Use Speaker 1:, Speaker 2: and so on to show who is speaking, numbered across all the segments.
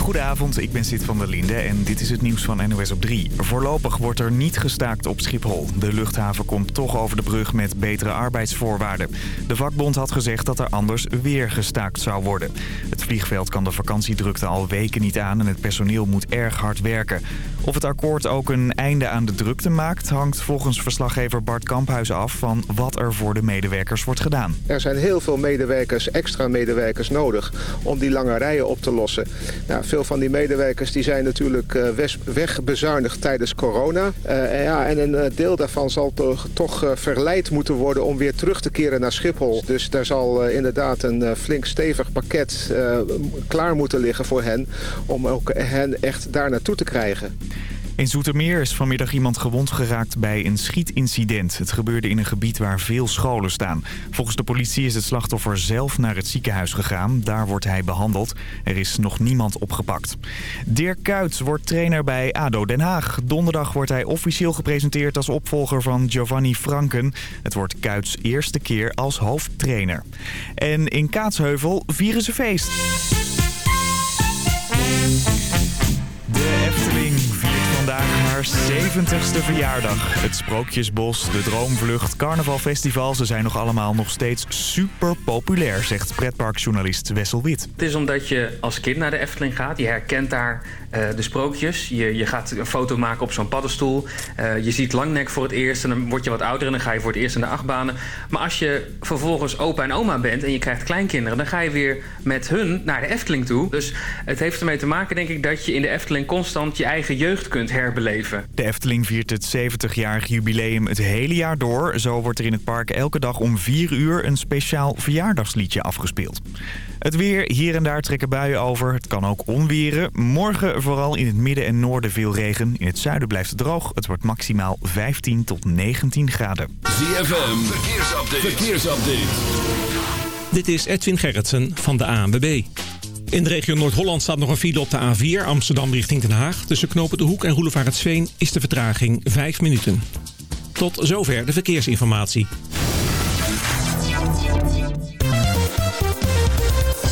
Speaker 1: Goedenavond, ik ben Sid van der Linde en dit is het nieuws van NOS op 3. Voorlopig wordt er niet gestaakt op Schiphol. De luchthaven komt toch over de brug met betere arbeidsvoorwaarden. De vakbond had gezegd dat er anders weer gestaakt zou worden. Het vliegveld kan de vakantiedrukte al weken niet aan en het personeel moet erg hard werken. Of het akkoord ook een einde aan de drukte maakt... hangt volgens verslaggever Bart Kamphuis af van wat er voor de medewerkers wordt gedaan.
Speaker 2: Er zijn heel veel medewerkers, extra medewerkers nodig om die lange rijen op te lossen. Nou, veel van die medewerkers die zijn natuurlijk uh, wegbezuinigd tijdens corona. En, ja, en een uh, deel daarvan zal toch, toch verleid moeten worden om weer terug te keren naar Schiphol. Dus daar zal inderdaad een flink stevig pakket klaar moeten liggen voor hen... om ook hen echt daar naartoe te krijgen.
Speaker 1: In Zoetermeer is vanmiddag iemand gewond geraakt bij een schietincident. Het gebeurde in een gebied waar veel scholen staan. Volgens de politie is het slachtoffer zelf naar het ziekenhuis gegaan. Daar wordt hij behandeld. Er is nog niemand opgepakt. Dirk Kuyt wordt trainer bij ADO Den Haag. Donderdag wordt hij officieel gepresenteerd als opvolger van Giovanni Franken. Het wordt Kuyts eerste keer als hoofdtrainer. En in Kaatsheuvel vieren ze feest. Haar 70ste verjaardag. Het Sprookjesbos, de Droomvlucht, Carnavalfestival... ze zijn nog allemaal nog steeds super populair, zegt pretparkjournalist Wessel Wit.
Speaker 3: Het is omdat je als kind naar de Efteling gaat. Je herkent daar de sprookjes. Je, je gaat een foto maken op zo'n paddenstoel. Uh, je ziet Langnek voor het eerst en dan word je wat ouder... en dan ga je voor het eerst in de achtbanen. Maar als je vervolgens opa en oma bent en je krijgt kleinkinderen... dan ga je weer met hun naar de Efteling toe. Dus het heeft ermee te maken, denk ik... dat je in de Efteling constant je eigen jeugd kunt herbeleven.
Speaker 1: De Efteling viert het 70-jarig jubileum het hele jaar door. Zo wordt er in het park elke dag om 4 uur een speciaal verjaardagsliedje afgespeeld. Het weer, hier en daar trekken buien over. Het kan ook onweren. Morgen vooral in het midden en noorden veel regen. In het zuiden blijft het droog. Het wordt maximaal 15 tot 19 graden.
Speaker 4: ZFM, verkeersupdate. verkeersupdate.
Speaker 5: Dit is Edwin Gerritsen van de ANWB. In de regio Noord-Holland staat nog een file op de A4 Amsterdam richting Den Haag. Tussen Knopen de Hoek en Roelevaretsveen is de vertraging 5 minuten. Tot zover de verkeersinformatie.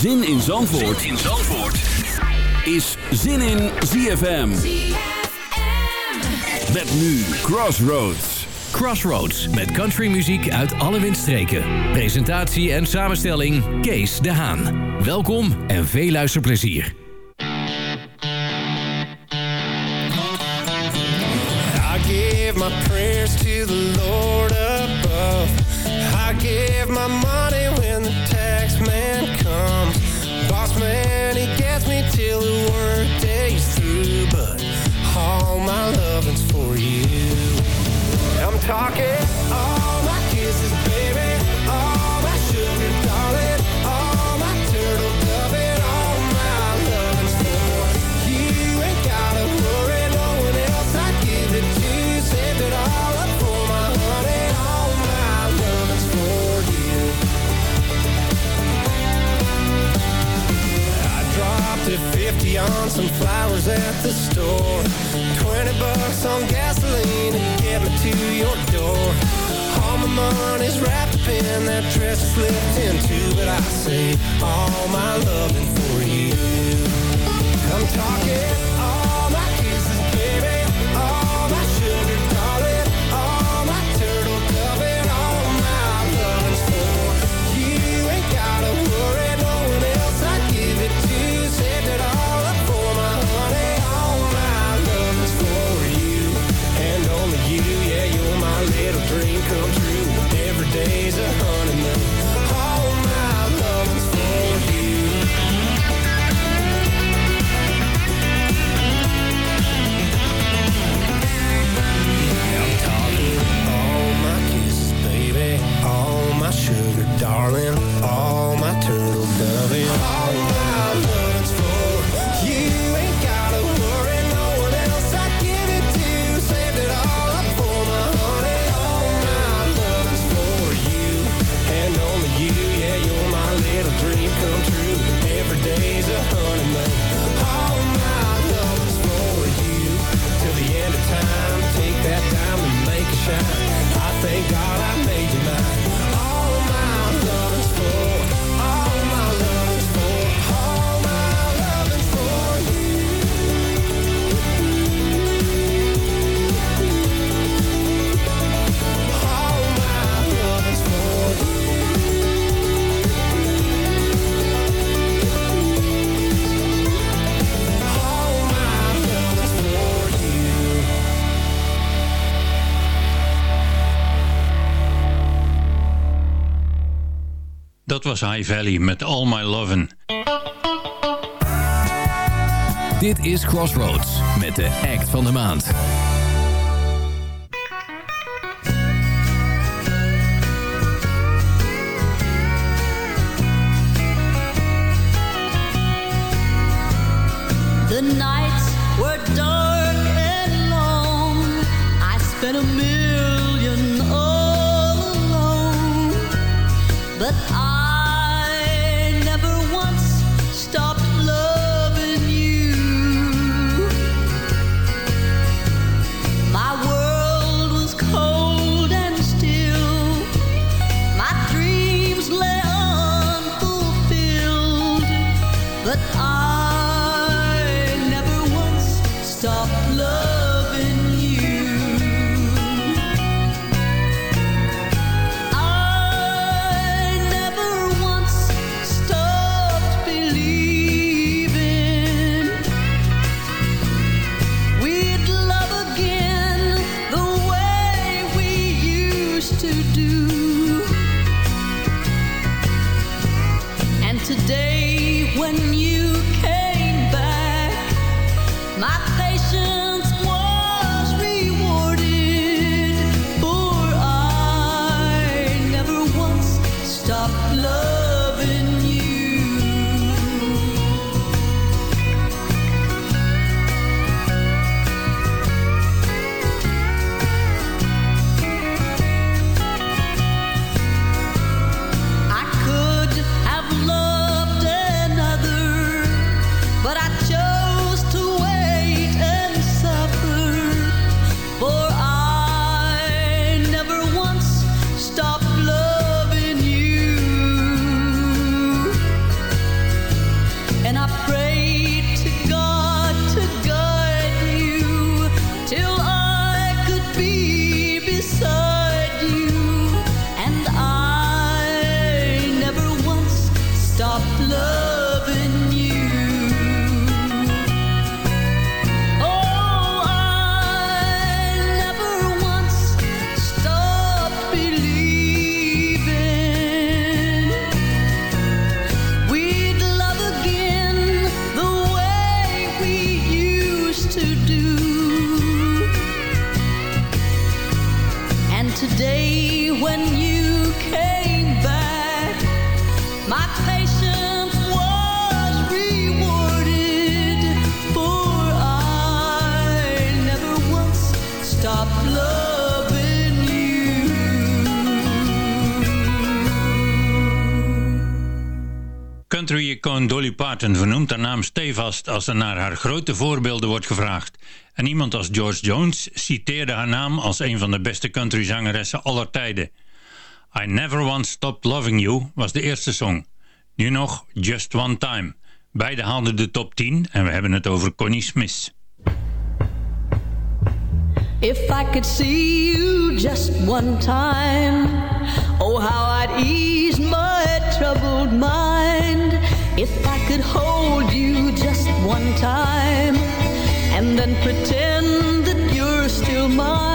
Speaker 4: Zin in Zandvoort, zin in Zandvoort. is Zin in ZFM. Met nu Crossroads.
Speaker 6: Crossroads met countrymuziek uit alle windstreken. Presentatie en samenstelling Kees de Haan. Welkom en veel luisterplezier.
Speaker 7: I give my prayers to the Lord above. I give my money I'm talking. All
Speaker 8: dat was High Valley met All My Lovin'.
Speaker 9: Dit is Crossroads met de act van de maand.
Speaker 8: naam stevast als er naar haar grote voorbeelden wordt gevraagd. En iemand als George Jones citeerde haar naam als een van de beste countryzangeressen aller tijden. I Never Once Stopped Loving You was de eerste song. Nu nog Just One Time. Beide haalden de top 10 en we hebben het over Connie Smith.
Speaker 10: If I could see you just one time, oh how I'd ease my troubled mind. If I could hold you just one time and then pretend that you're still mine.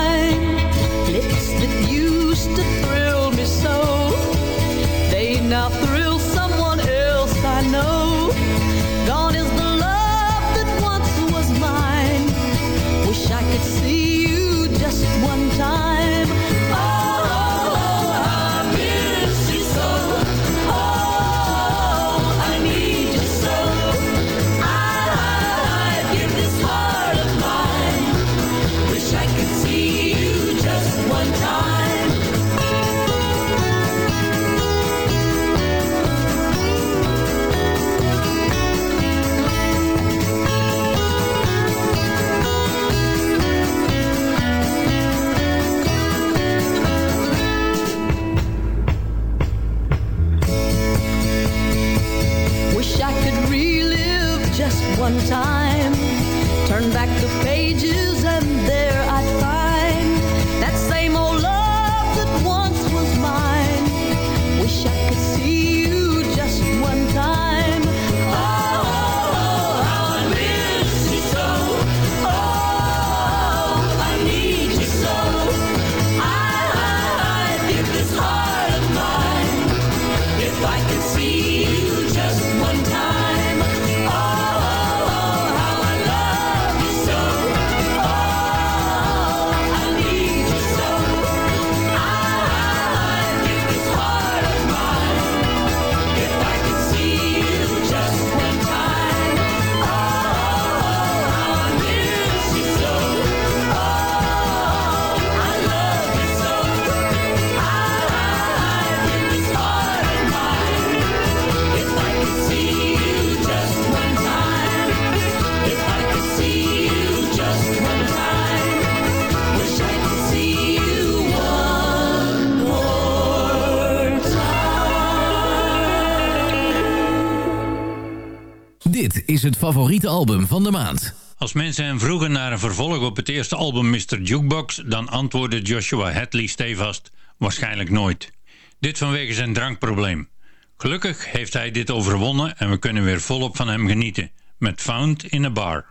Speaker 11: Het favoriete album van de maand.
Speaker 8: Als mensen hem vroegen naar een vervolg op het eerste album Mr. Jukebox... dan antwoordde Joshua Hadley stevast waarschijnlijk nooit. Dit vanwege zijn drankprobleem. Gelukkig heeft hij dit overwonnen en we kunnen weer volop van hem genieten. Met Found in a Bar.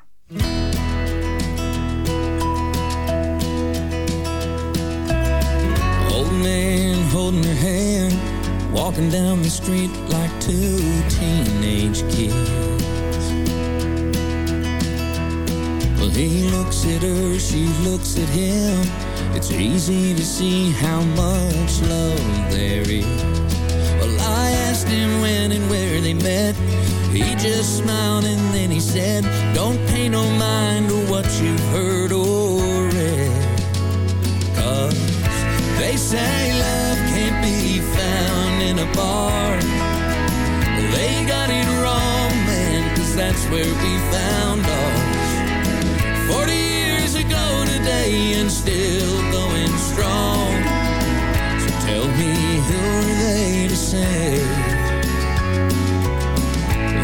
Speaker 12: Old man holding her hand, walking down the street like two teenage kids. Well, he looks at her, she looks at him. It's easy to see how much love there is. Well, I asked him when and where they met. He just smiled and then he said, Don't pay no mind to what you've heard or read. Cause they say love can't be found in a bar. Well, they got it wrong, man, cause that's where we found ours. Forty years ago today and still going strong. So tell me who are they to say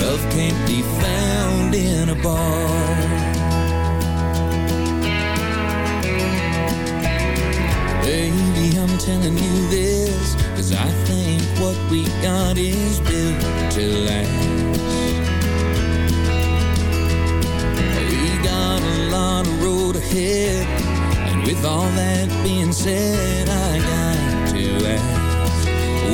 Speaker 12: love can't be found in a bar? Baby, I'm telling you this Cause I think what we got is built to last of And with all that being said I got to ask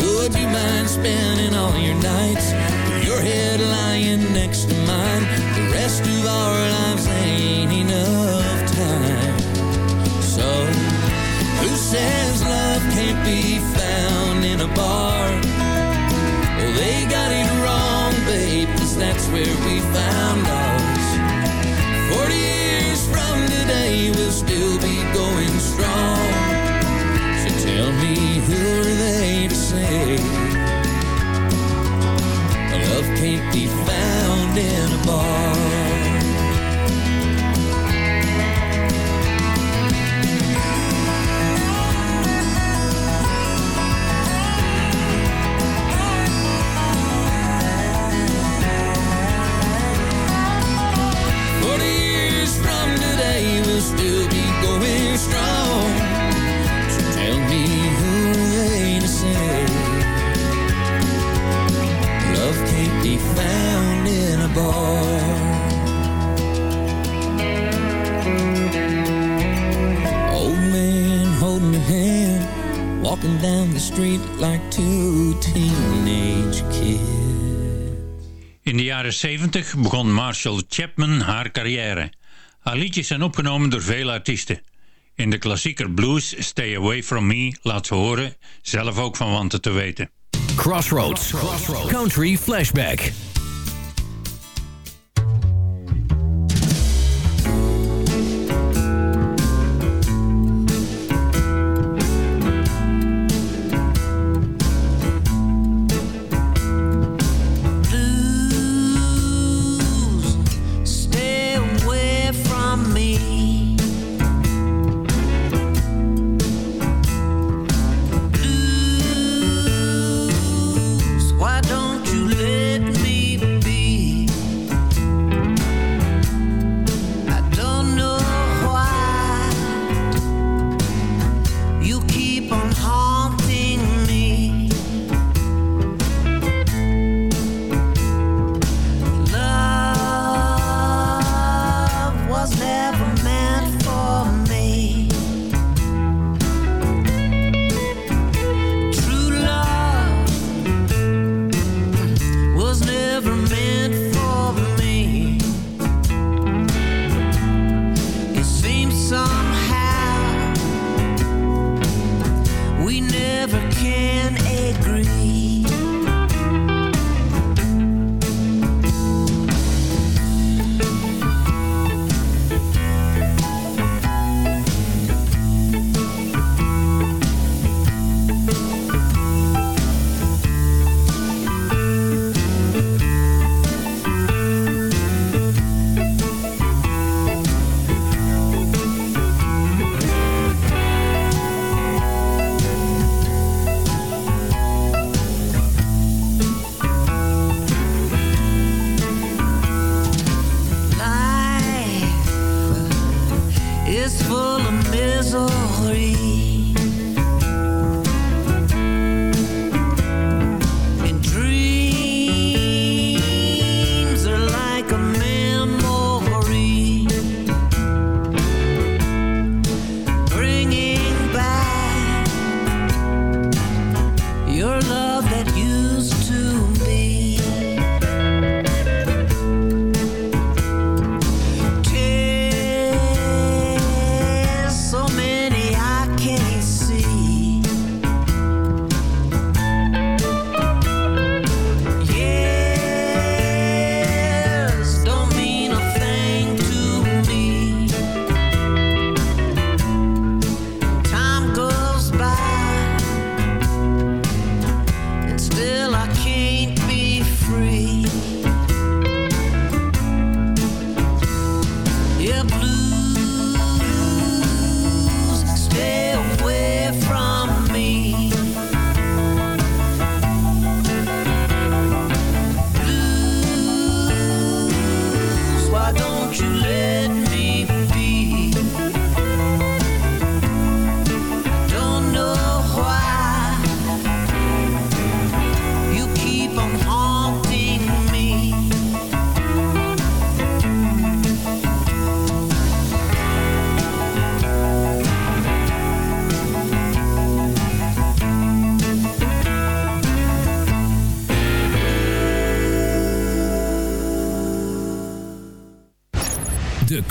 Speaker 12: Would you mind spending all your nights With your head lying next to mine The rest of our lives ain't enough time So who says love can't be found in a bar? Well, they got it wrong, babe, cause that's where we found ours. Forty years from today, we'll still be going strong. So tell me, who are they to say? Love can't be found in a bar.
Speaker 8: Jaren 70 begon Marshall Chapman haar carrière. Haar liedjes zijn opgenomen door vele artiesten. In de klassieker blues Stay Away From Me laat ze horen zelf ook van wanten te weten.
Speaker 11: Crossroads. Country Flashback.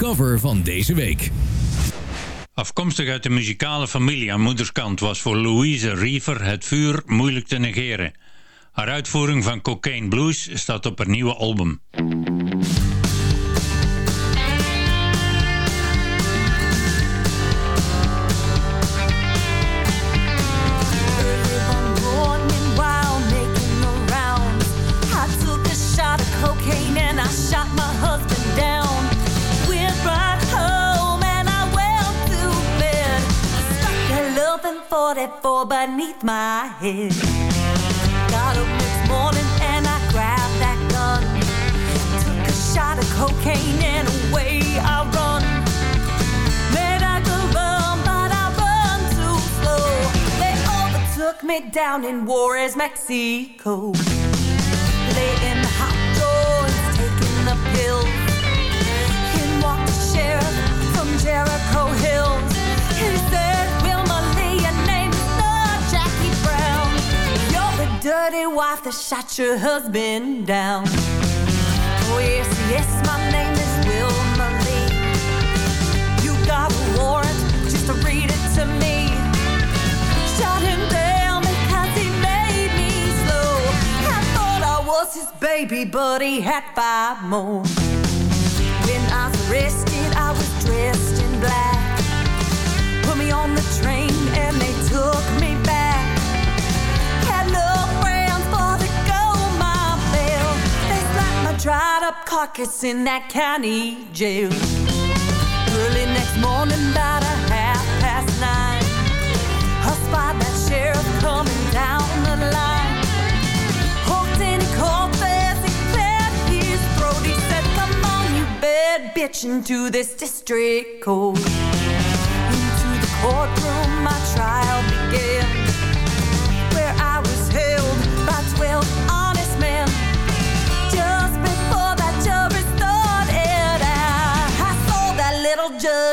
Speaker 6: Cover van deze week.
Speaker 8: Afkomstig uit de muzikale familie aan moederskant was voor Louise Riever het vuur moeilijk te negeren. Haar uitvoering van Cocaine Blues staat op haar nieuwe album.
Speaker 9: 44 beneath my head. Got up next morning and I grabbed that gun. Took a shot of cocaine and away I run. Man, I could run, but I run too slow. They overtook me down in Juarez, Mexico. Wife that shot your husband down. Oh yes, yes, my name is Wilma Lee. You got a warrant just to read it to me. Shot him down because he made me slow. I thought I was his baby, but he had five more. When I was arrested, I was dressed in black. Put me on the train dried up carcass in that county jail. Early next morning, about a half past nine, I spied that sheriff coming down the line. Hooked in cold as he cleared his throat. He said, Come on, you bad bitch, into this district court. Into the courtroom, my trial began.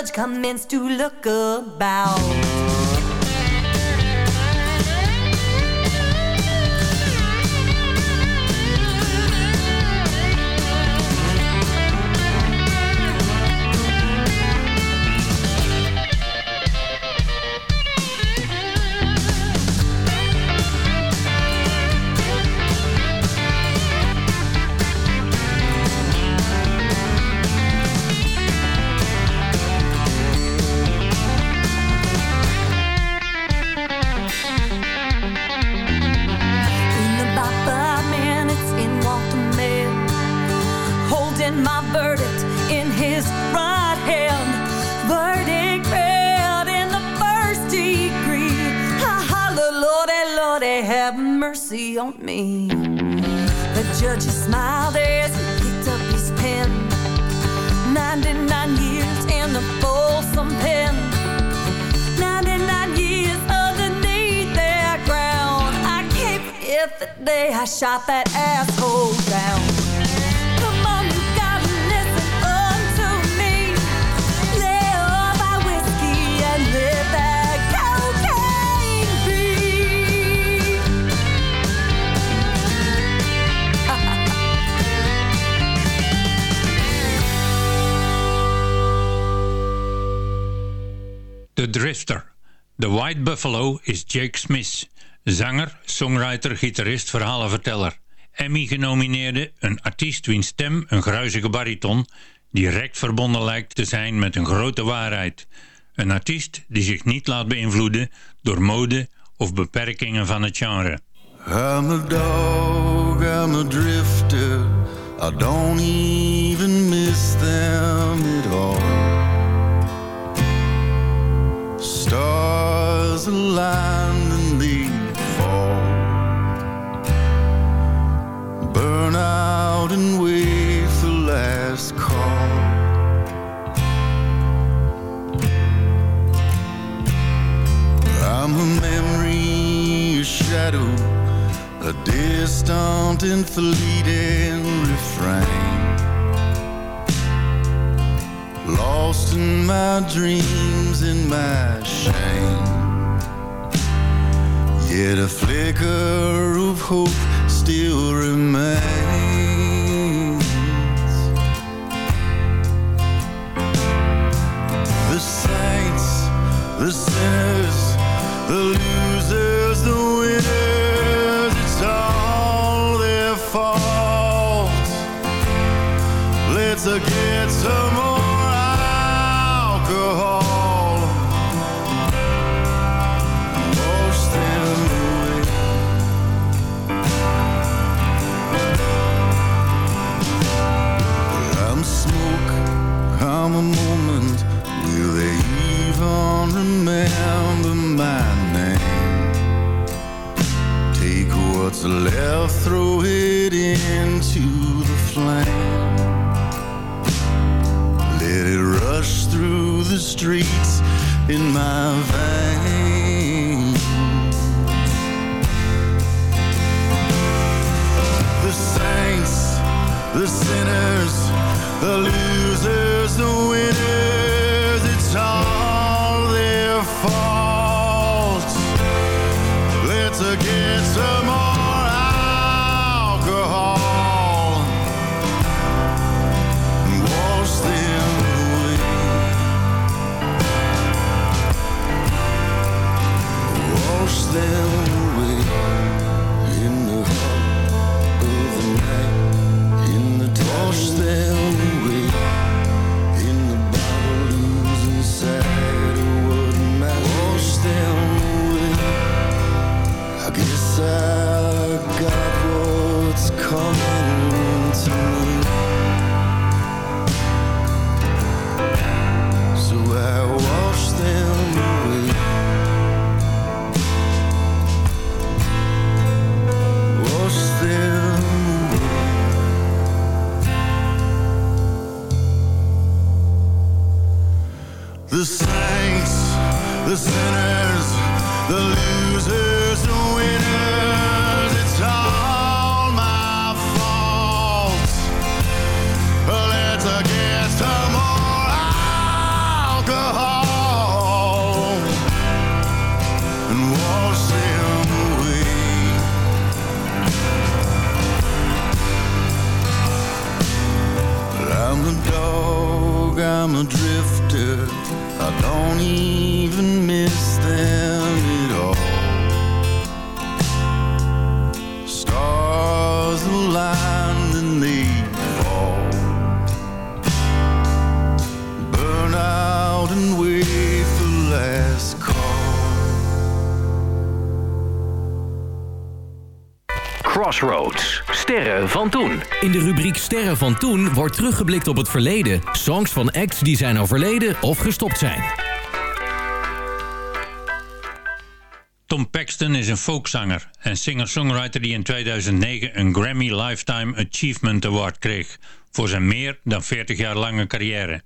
Speaker 9: Judge commence to look about.
Speaker 13: That cocaine be.
Speaker 8: The Drifter. The White Buffalo is Jake Smith. Zanger, songwriter, gitarist, verhalenverteller. Emmy genomineerde, een artiest wiens stem een gruizige bariton... direct verbonden lijkt te zijn met een grote waarheid. Een artiest die zich niet laat beïnvloeden door mode of beperkingen van het genre.
Speaker 14: I'm a dog, I'm a drifter. I don't even miss them at all. Stars aligned Burn out and wait for last call. I'm a memory, a shadow, a distant and fleeting refrain. Lost in my dreams and my shame. Yet a flicker of hope still remains. The saints, the sinners, the losers, the winners, it's all their fault. Let's get some left, throw it into the flame. Let it rush through the streets in my veins. The saints, the sinners, the losers,
Speaker 6: Crossroads. Sterren van toen. In de rubriek Sterren van toen wordt teruggeblikt op het verleden. Songs van acts die zijn overleden of gestopt zijn.
Speaker 8: Tom Paxton is een folkzanger en singer-songwriter die in 2009 een Grammy Lifetime Achievement Award kreeg voor zijn meer dan 40 jaar lange carrière.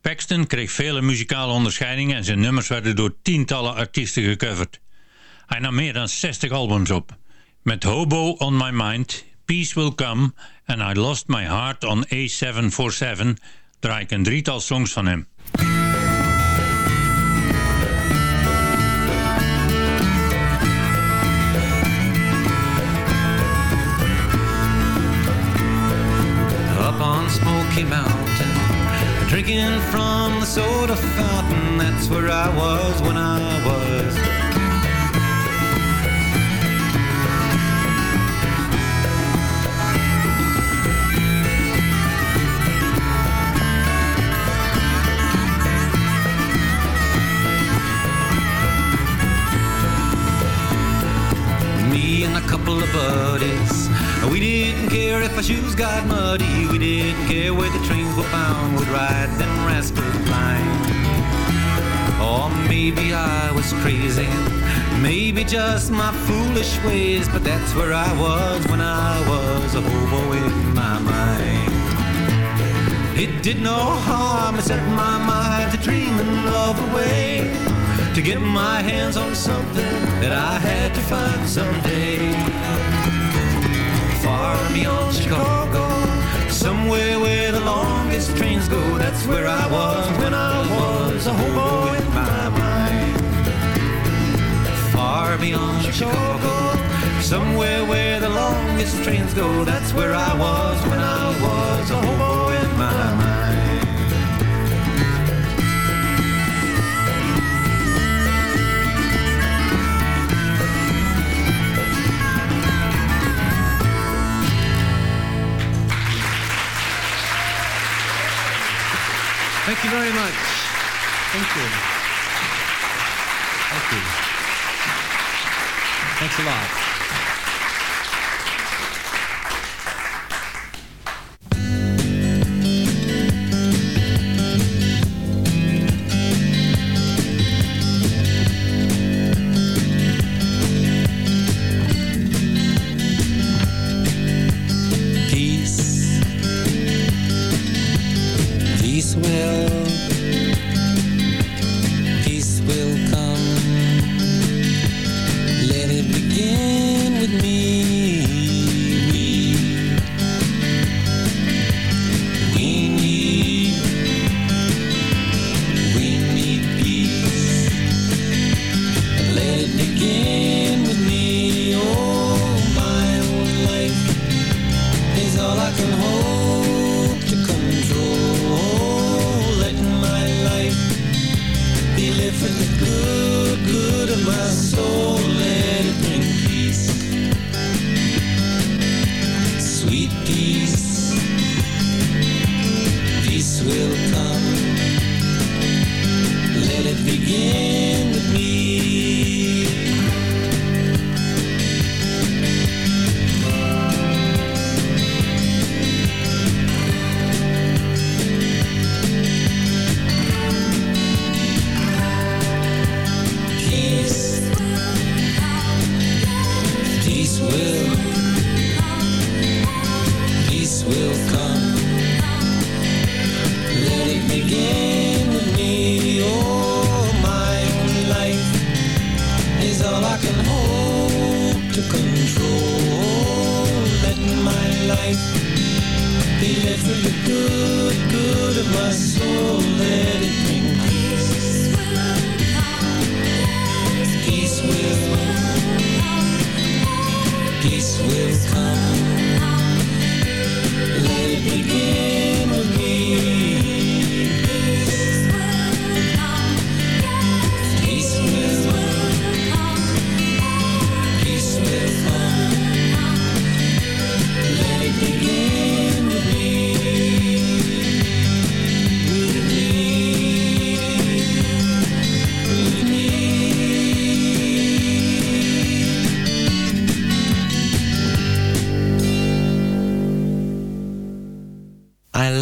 Speaker 8: Paxton kreeg vele muzikale onderscheidingen en zijn nummers werden door tientallen artiesten gecoverd. Hij nam meer dan 60 albums op. Met Hobo on My Mind, Peace Will Come en I Lost My Heart on A747 draai ik een drietal songs van hem.
Speaker 12: up on Smoky Mountain, drinking from the soda fountain. That's where I was when I was. A couple of buddies. We didn't care if our shoes got muddy. We didn't care where the trains were bound. We'd ride them rascals blind. Or maybe I was crazy. Maybe just my foolish ways. But that's where I was when I was a hobo in my mind. It did no harm. I set my mind to dreaming of a way to get my hands on something that I had to find someday. Far beyond Chicago, somewhere where the longest trains go. That's where I was when I was a hobo in my mind. Far beyond Chicago, somewhere where the longest trains go. That's where I was when I was a hobo you very much. Thank you. Thank you. Thanks a lot.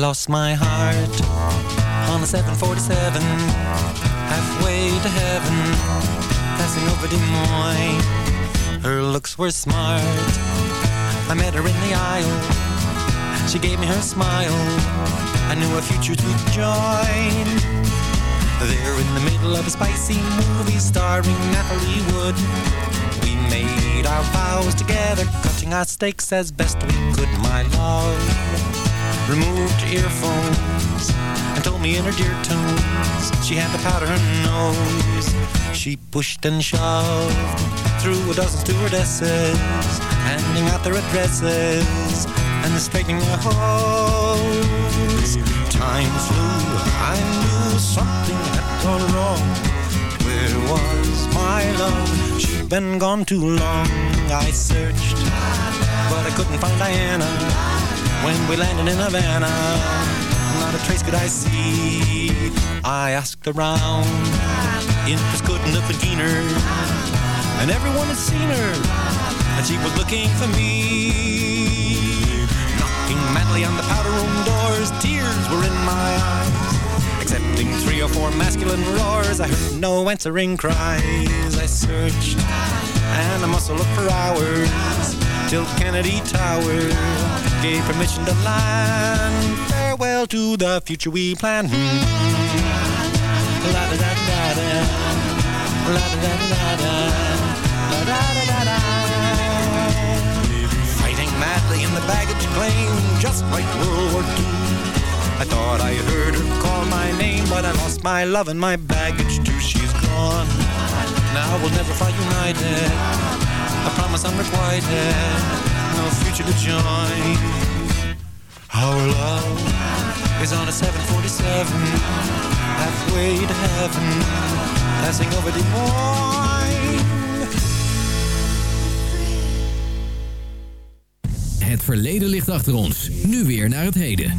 Speaker 12: Lost my heart on the 747 halfway to heaven passing over Des Moines. Her looks were smart. I met her in the aisle. She gave me her smile. I knew a future to join. There in the middle of a spicy movie starring Natalie Wood we made our vows together, cutting our steaks as best we could, my love. Removed her earphones and told me in her dear tones she had to powder her nose. She pushed and shoved through a dozen stewardesses, handing out their addresses and straightening their hose. Time flew, I knew something had gone wrong. Where was my love? She'd been gone too long. I searched, but I couldn't find Diana. When we landed in Havana, not a trace could I see. I asked around, interest couldn't have been keener, and everyone had seen her, and she was looking for me. Knocking madly on the powder room doors, tears were in my eyes. Accepting three or four masculine roars, I heard no answering cries. I searched, and I must have looked for hours, till Kennedy Tower gave permission to land. Farewell to the future we planned. Hmm. La da da da da, la da da da da, la da da da da. Fighting madly in the baggage claim, just like World War II. I thought I heard her call my name, but I lost my love and my baggage too. She's gone. Now we'll never fly united. I promise I'm requited. No future to join. Our love is on a 747, halfway to heaven, passing over Des Moines.
Speaker 6: Het verleden ligt achter ons. Nu weer naar het heden.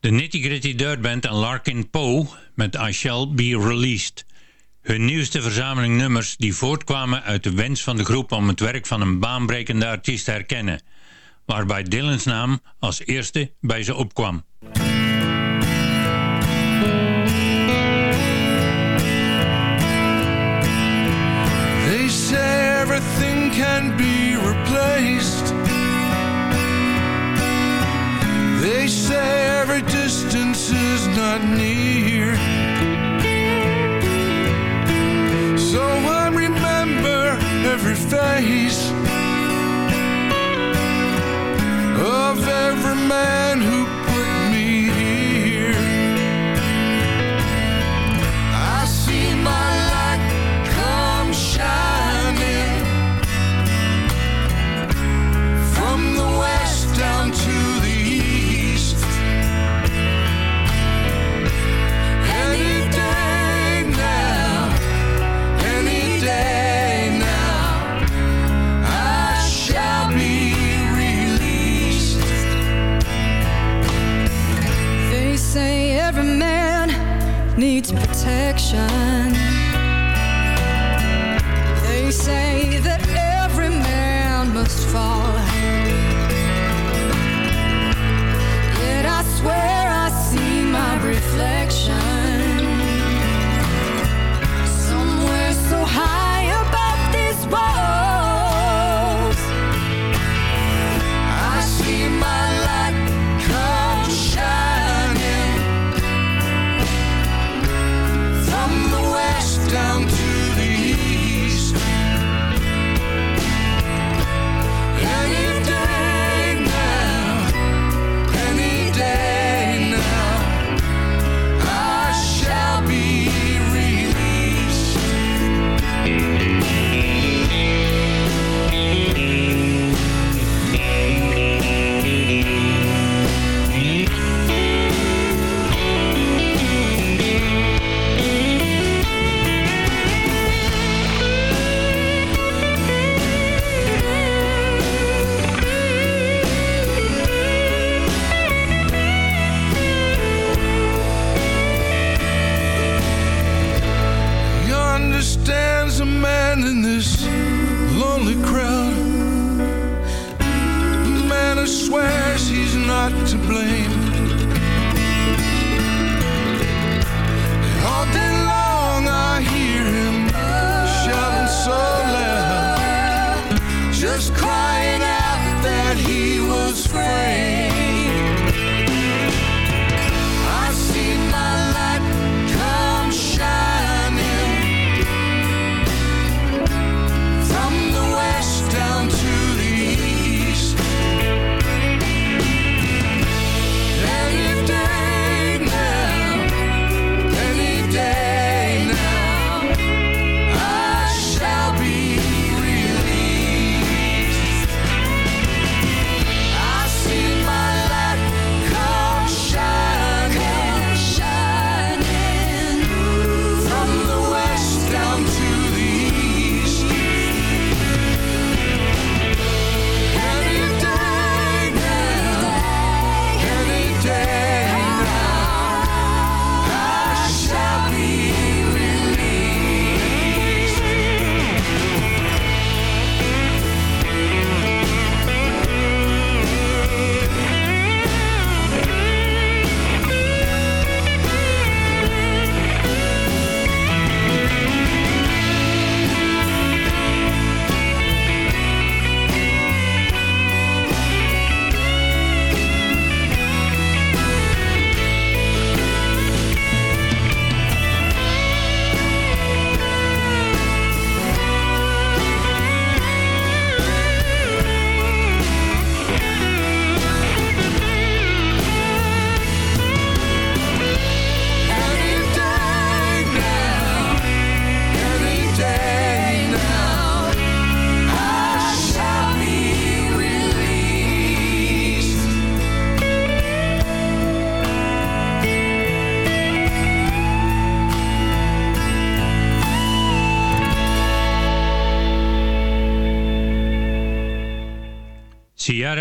Speaker 8: De Nitty Gritty Dirt Band en Larkin Poe met I Shall Be Released. Hun nieuwste verzameling nummers die voortkwamen uit de wens van de groep om het werk van een baanbrekende artiest te herkennen. Waarbij Dylan's naam als eerste bij ze opkwam.
Speaker 15: They say everything can be replaced. They say every distance is not near. So I remember every face of every man who
Speaker 16: They say that every man must fall.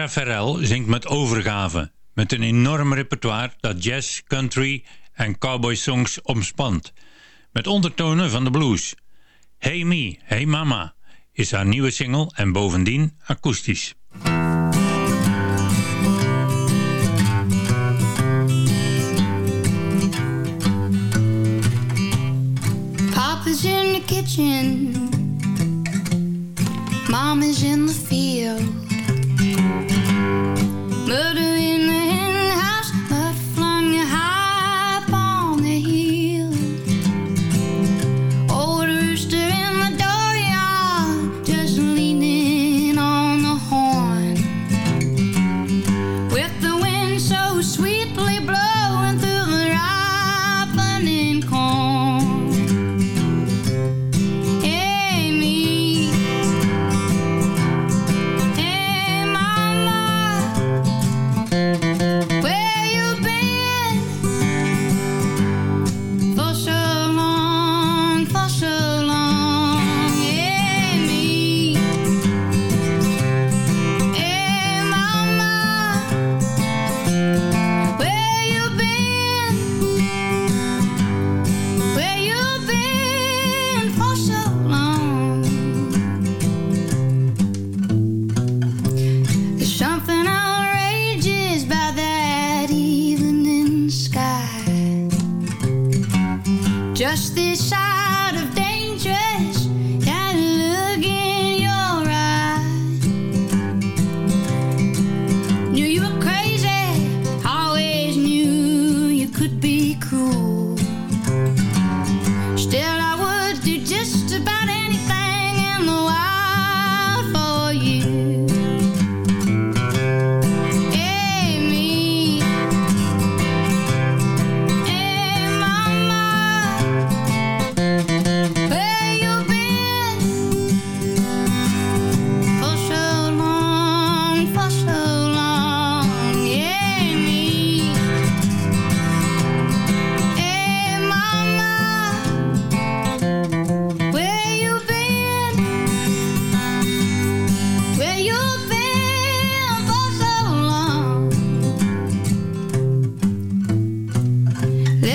Speaker 8: Verel zingt met overgave, met een enorm repertoire dat jazz, country en cowboy songs omspant, met ondertonen van de blues. Hey Me, Hey Mama is haar nieuwe single en bovendien akoestisch.
Speaker 16: Papa's in the kitchen Mama's in the field Murder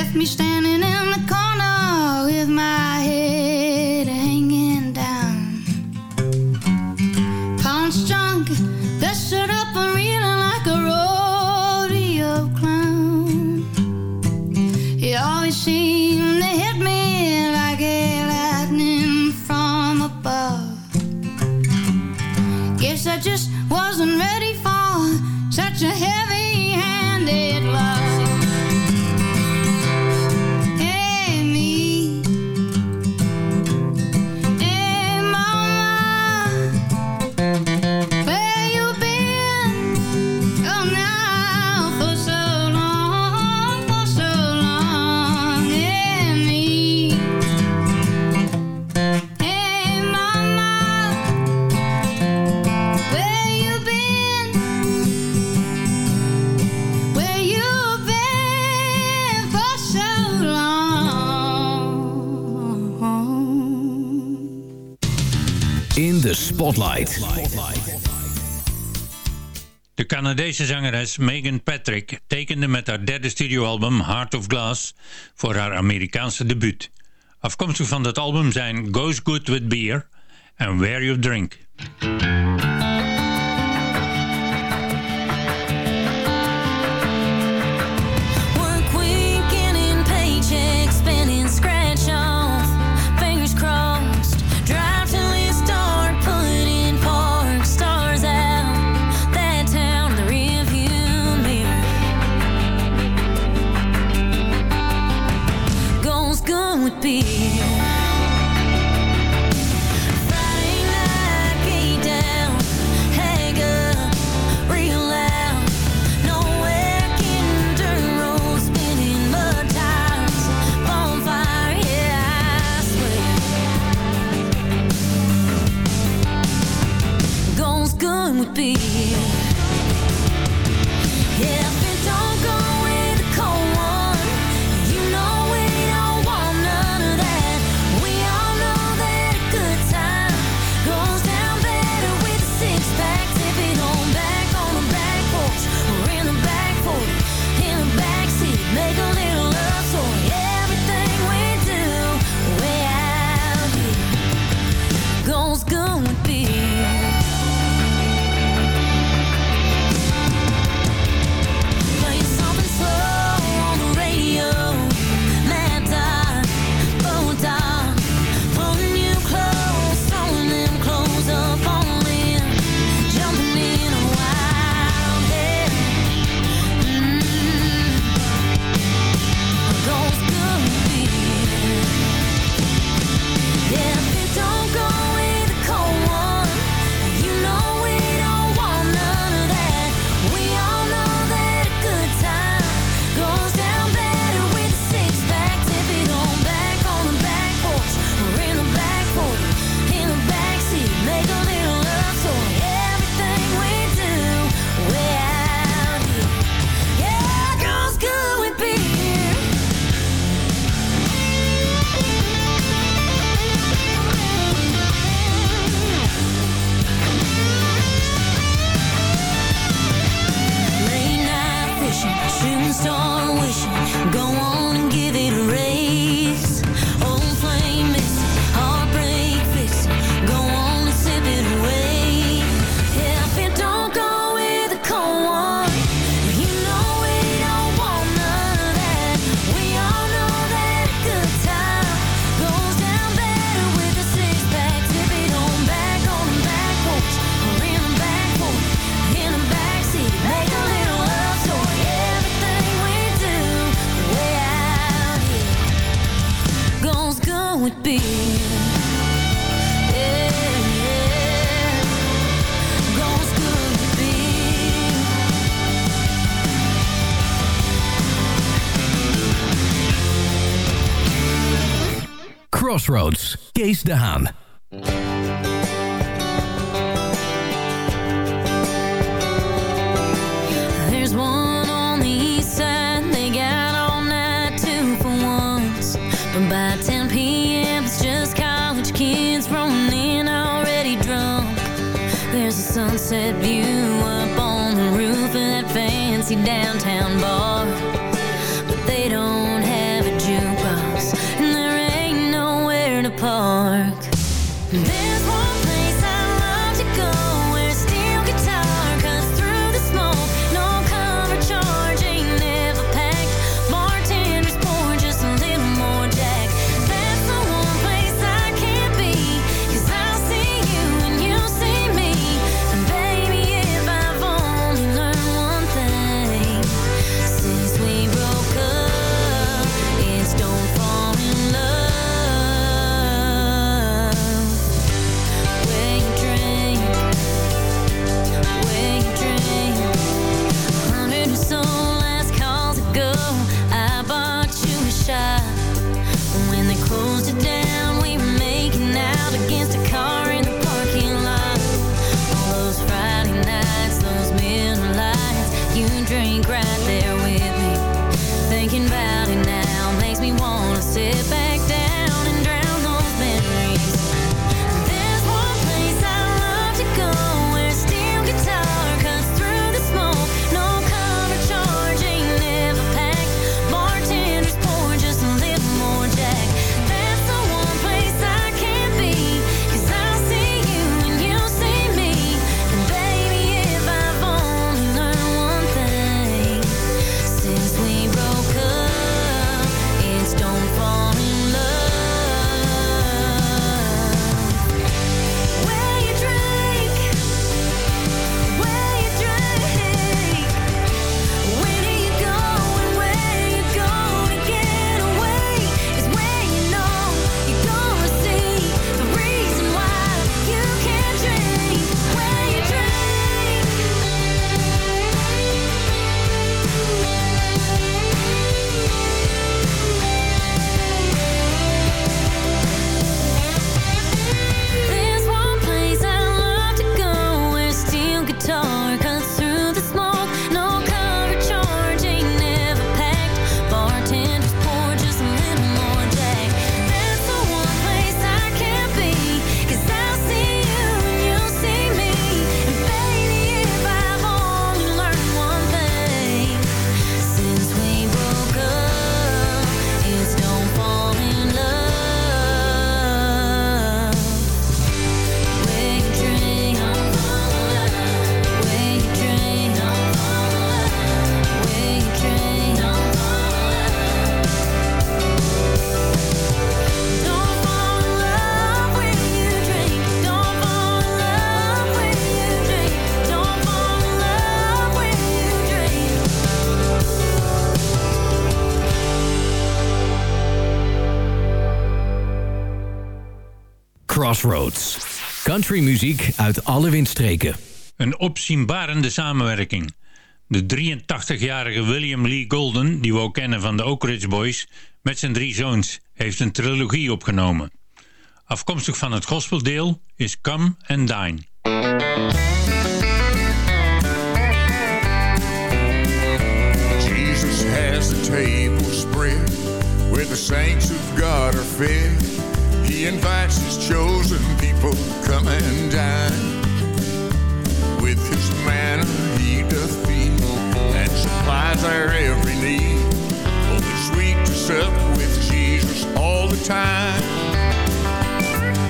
Speaker 16: left me standing
Speaker 6: De
Speaker 8: Canadese zangeres Megan Patrick tekende met haar derde studioalbum Heart of Glass voor haar Amerikaanse debuut. Afkomstig van dat album zijn Goes Good With Beer en Where You Drink.
Speaker 6: Crossroads, Kees de Haan.
Speaker 9: There's one on the east side. They got all night two for once. But by 10 p.m., it's just college kids rolling in already drunk. There's a sunset view up on the roof of that fancy downtown bar.
Speaker 6: Crossroads. Countrymuziek uit alle windstreken.
Speaker 8: Een opzienbarende samenwerking. De 83-jarige William Lee Golden, die we ook kennen van de Oak Ridge Boys, met zijn drie zoons, heeft een trilogie opgenomen. Afkomstig van het gospeldeel is Come and Dine.
Speaker 15: Jesus has the table spread where the saints of God are fed. He invites his chosen people come and dine. With his manna he doth feed and supplies our every need. Oh, it's sweet to sup with Jesus all the time.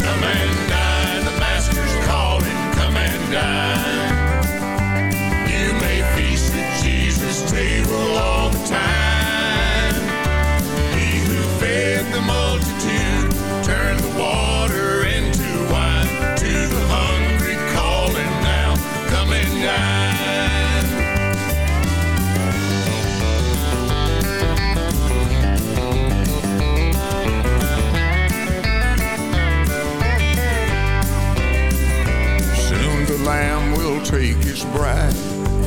Speaker 15: Come and dine, the master's calling, come and dine. The Lamb will take his bride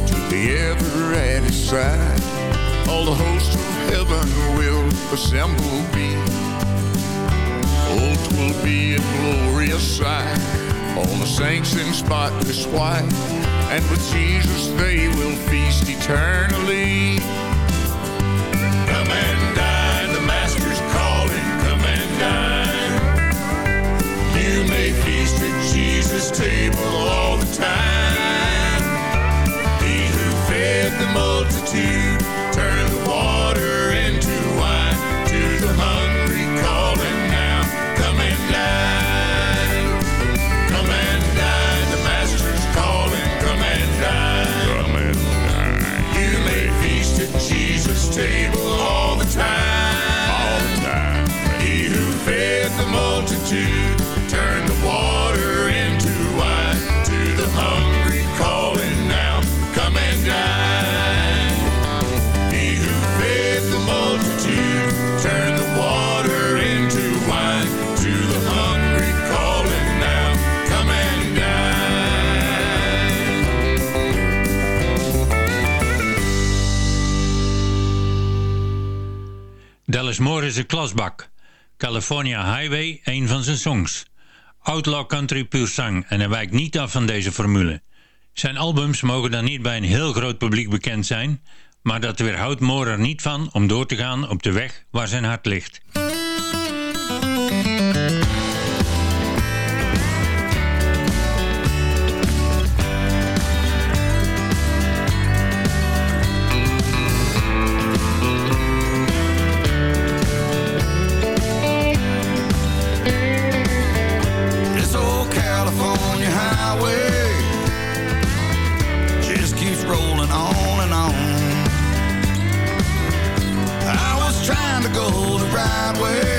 Speaker 15: to be ever at his side. All the hosts of heaven will assemble be. Oh,
Speaker 17: will be a glorious sight. All the saints in spotless white, and with Jesus they will feast eternally. Jesus' table all the time. He who fed the multitude
Speaker 8: Moore is een klasbak. California Highway, een van zijn songs. Outlaw Country puur zang en hij wijkt niet af van deze formule. Zijn albums mogen dan niet bij een heel groot publiek bekend zijn, maar dat weerhoudt Moore er niet van om door te gaan op de weg waar zijn hart ligt.
Speaker 18: Right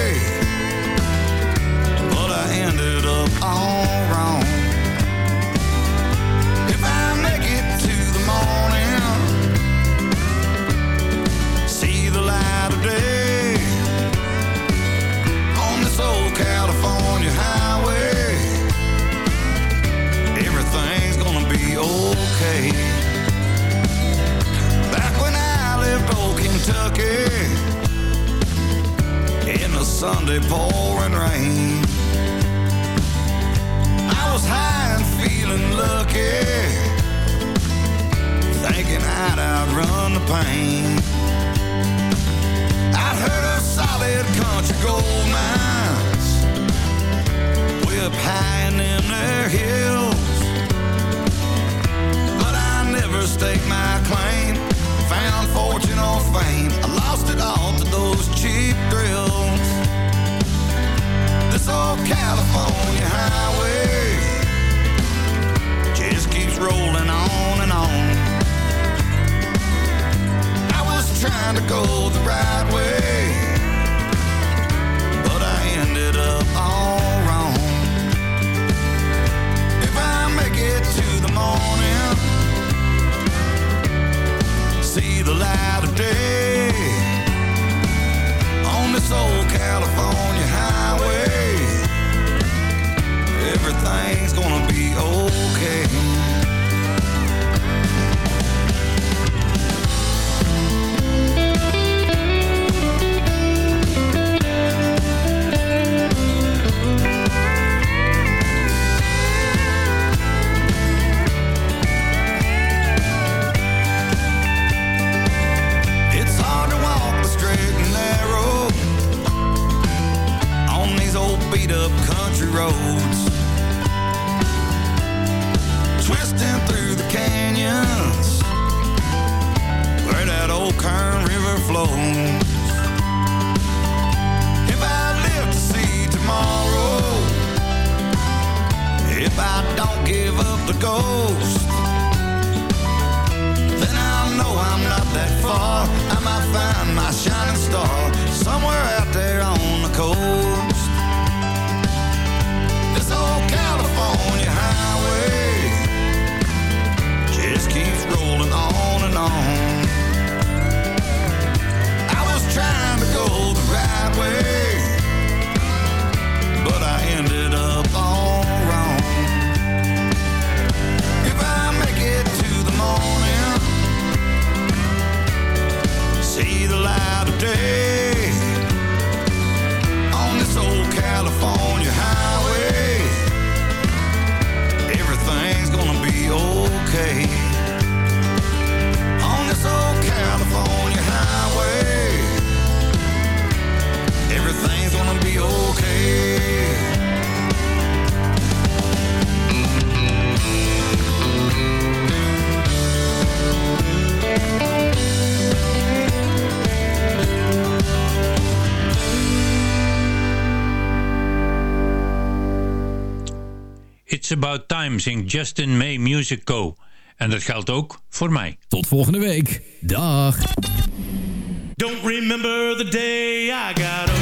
Speaker 18: Sunday pouring rain, I was high and feeling lucky, thinking I'd outrun the pain. I'd heard of solid country gold mines way up high in them there hills. But I never staked my claim, found fortune or fame. I lost it all to those cheap thrills this old California highway just keeps rolling on and on. I was
Speaker 6: trying
Speaker 7: to go the right way, but I ended up all wrong. If I make it to the morning, see the light of day this old California highway. Everything's gonna be okay. It's About Time zingt Justin May Music Co. En dat geldt ook voor mij. Tot
Speaker 19: volgende week. Dag. Don't remember
Speaker 4: the day I got